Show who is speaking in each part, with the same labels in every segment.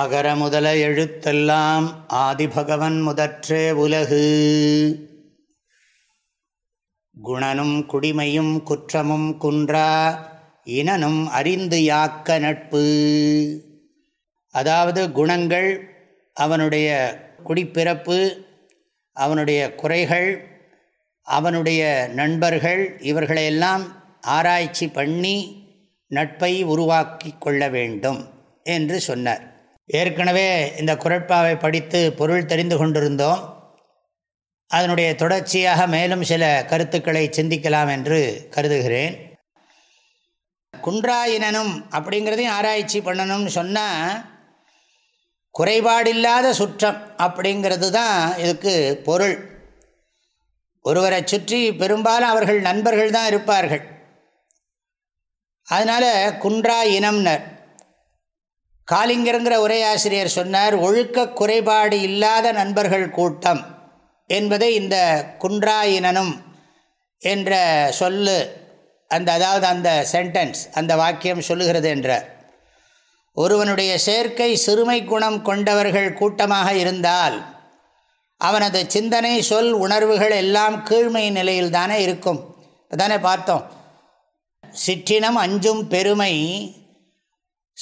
Speaker 1: அகர முதல எழுத்தெல்லாம் ஆதிபகவன் முதற்றே உலகு குணனும் குடிமையும் குற்றமும் குன்றா இனனும் அறிந்து யாக்க நட்பு அதாவது குணங்கள் அவனுடைய குடிப்பிறப்பு அவனுடைய குறைகள் அவனுடைய நண்பர்கள் இவர்களையெல்லாம் ஆராய்ச்சி பண்ணி நட்பை உருவாக்கி கொள்ள வேண்டும் என்று சொன்னார் ஏற்கனவே இந்த குரட்பாவை படித்து பொருள் தெரிந்து கொண்டிருந்தோம் அதனுடைய தொடர்ச்சியாக மேலும் சில கருத்துக்களை சிந்திக்கலாம் என்று கருதுகிறேன் குன்றாயினனும் அப்படிங்கிறதையும் ஆராய்ச்சி பண்ணணும்னு சொன்னால் குறைபாடில்லாத சுற்றம் அப்படிங்கிறது தான் இதுக்கு பொருள் ஒருவரை சுற்றி பெரும்பாலும் அவர்கள் நண்பர்கள் தான் இருப்பார்கள் அதனால் குன்றா இனம்னர் காலிங்கருங்கிற உரையாசிரியர் சொன்னார் ஒழுக்க குறைபாடு இல்லாத நண்பர்கள் கூட்டம் என்பதை இந்த குன்றாயினனும் என்ற சொல்லு அந்த அதாவது அந்த சென்டென்ஸ் அந்த வாக்கியம் சொல்லுகிறது என்றார் ஒருவனுடைய சேர்க்கை சிறுமை குணம் கொண்டவர்கள் கூட்டமாக இருந்தால் அவனது சிந்தனை சொல் உணர்வுகள் எல்லாம் கீழ்மை நிலையில் தானே இருக்கும் தானே பார்த்தோம் சிற்றினம் அஞ்சும் பெருமை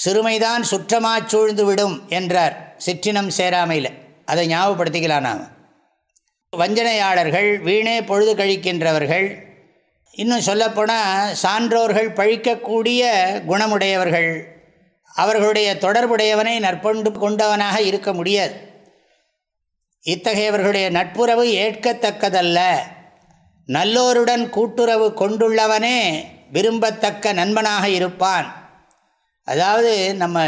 Speaker 1: சிறுமைதான் சுற்றமா சூழ்ந்து விடும் என்றார் சிற்றினம் சேராமையில் அதை ஞாபகப்படுத்திக்கலாம் நாம் வஞ்சனையாளர்கள் வீணே பொழுது கழிக்கின்றவர்கள் இன்னும் சொல்லப்போனால் சான்றோர்கள் பழிக்கக்கூடிய குணமுடையவர்கள் அவர்களுடைய தொடர்புடையவனை நற்பண்டு கொண்டவனாக இருக்க முடியாது இத்தகையவர்களுடைய நட்புறவு ஏற்கத்தக்கதல்ல நல்லோருடன் கூட்டுறவு கொண்டுள்ளவனே விரும்பத்தக்க நண்பனாக இருப்பான் அதாவது நம்ம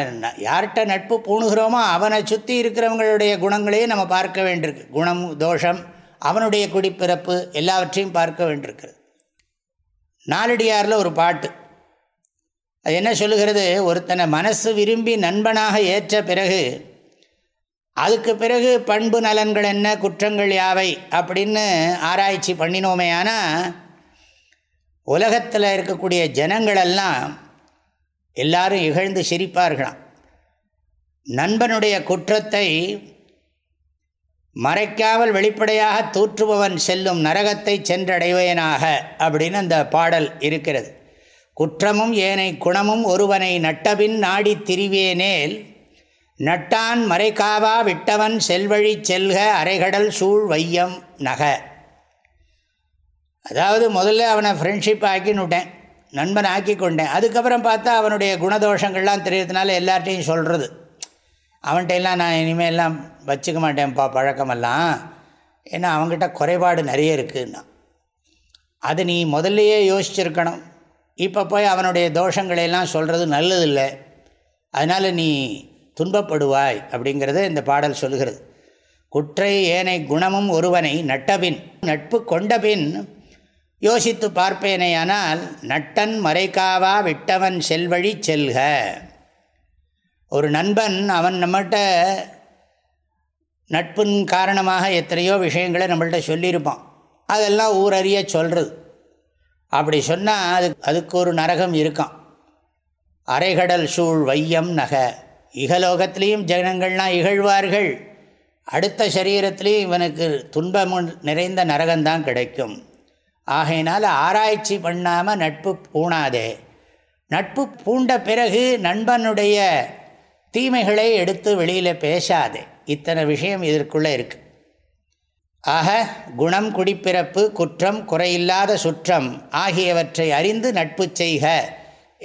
Speaker 1: யார்கிட்ட நட்பு பூணுகிறோமோ அவனை சுற்றி இருக்கிறவங்களுடைய குணங்களையும் நம்ம பார்க்க வேண்டியிருக்கு குணம் தோஷம் அவனுடைய குடிப்பிறப்பு எல்லாவற்றையும் பார்க்க வேண்டியிருக்கிறது நாலடியாரில் ஒரு பாட்டு அது என்ன சொல்லுகிறது ஒருத்தனை மனசு விரும்பி நண்பனாக ஏற்ற பிறகு அதுக்கு பிறகு பண்பு நலன்கள் என்ன குற்றங்கள் யாவை அப்படின்னு ஆராய்ச்சி பண்ணினோமே ஆனால் உலகத்தில் இருக்கக்கூடிய ஜனங்களெல்லாம் எல்லாரும் இகழ்ந்து சிரிப்பார்களாம் நண்பனுடைய குற்றத்தை மறைக்காமல் வெளிப்படையாக தூற்றுபவன் செல்லும் நரகத்தை சென்றடைவேனாக அப்படின்னு அந்த பாடல் இருக்கிறது குற்றமும் ஏனை குணமும் ஒருவனை நட்டபின் நாடி திரிவேனேல் நட்டான் மறைக்காவா விட்டவன் செல்வழி செல்க அரைகடல் சூழ் வையம் நக அதாவது முதல்ல அவனை ஃப்ரெண்ட்ஷிப் ஆக்கின்னு விட்டேன் நண்பன் ஆக்கி கொண்டேன் அதுக்கப்புறம் பார்த்தா அவனுடைய குணதோஷங்கள்லாம் தெரியறதுனால எல்லார்ட்டையும் சொல்கிறது அவன்கிட்ட எல்லாம் நான் இனிமேல் எல்லாம் வச்சுக்க மாட்டேன்ப்பா பழக்கமெல்லாம் ஏன்னா அவங்ககிட்ட குறைபாடு நிறைய இருக்குன்னா அது நீ முதல்லையே யோசிச்சிருக்கணும் இப்போ போய் அவனுடைய தோஷங்களையெல்லாம் சொல்கிறது நல்லதில்லை அதனால் நீ துன்பப்படுவாய் அப்படிங்கிறத இந்த பாடல் சொல்கிறது குற்றை ஏனை குணமும் ஒருவனை நட்டபின் நட்பு கொண்டபின் யோசித்து பார்ப்பேனேயானால் நட்டன் மறைக்காவா விட்டவன் செல்வழி செல்க ஒரு நண்பன் அவன் நம்மகிட்ட நட்பின் காரணமாக எத்தனையோ விஷயங்களை நம்மள்கிட்ட சொல்லியிருப்பான் அதெல்லாம் ஊரறிய சொல்கிறது அப்படி சொன்னால் அது அதுக்கு ஒரு நரகம் இருக்கான் அரைகடல் சூழ் வையம் நகை இகலோகத்திலையும் ஜனங்கள்லாம் இகழ்வார்கள் அடுத்த சரீரத்திலையும் இவனுக்கு துன்பம் நிறைந்த நரகம்தான் கிடைக்கும் ஆகையினால் ஆராய்ச்சி பண்ணாமல் நட்பு பூணாதே நட்பு பூண்ட பிறகு நண்பனுடைய தீமைகளை எடுத்து வெளியில் பேசாதே இத்தனை விஷயம் இதற்குள்ளே இருக்கு ஆக குணம் குடிப்பிறப்பு குற்றம் குறையில்லாத சுற்றம் ஆகியவற்றை அறிந்து நட்பு செய்க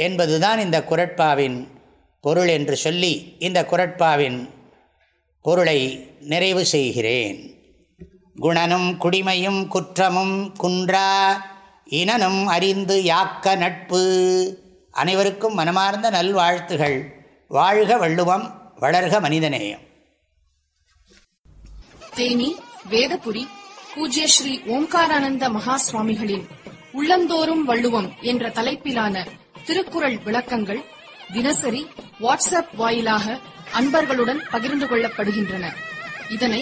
Speaker 1: என்பதுதான் இந்த குரட்பாவின் பொருள் என்று சொல்லி இந்த குரட்பாவின் பொருளை நிறைவு செய்கிறேன் குணனும் குடிமையும் குற்றமும் குன்றா இனனும் அறிந்து யாக்க நட்பு அனைவருக்கும் மனமார்ந்த நல்வாழ்த்துகள் வாழ்க வள்ளுவம் வளர்க மனிதநேயம்
Speaker 2: தேனி வேதபுரி பூஜ்ய ஸ்ரீ ஓம்காரானந்த மகா சுவாமிகளின் உள்ளந்தோறும் வள்ளுவம் என்ற தலைப்பிலான திருக்குறள் விளக்கங்கள் தினசரி வாட்ஸ்அப் வாயிலாக அன்பர்களுடன் பகிர்ந்து கொள்ளப்படுகின்றன இதனை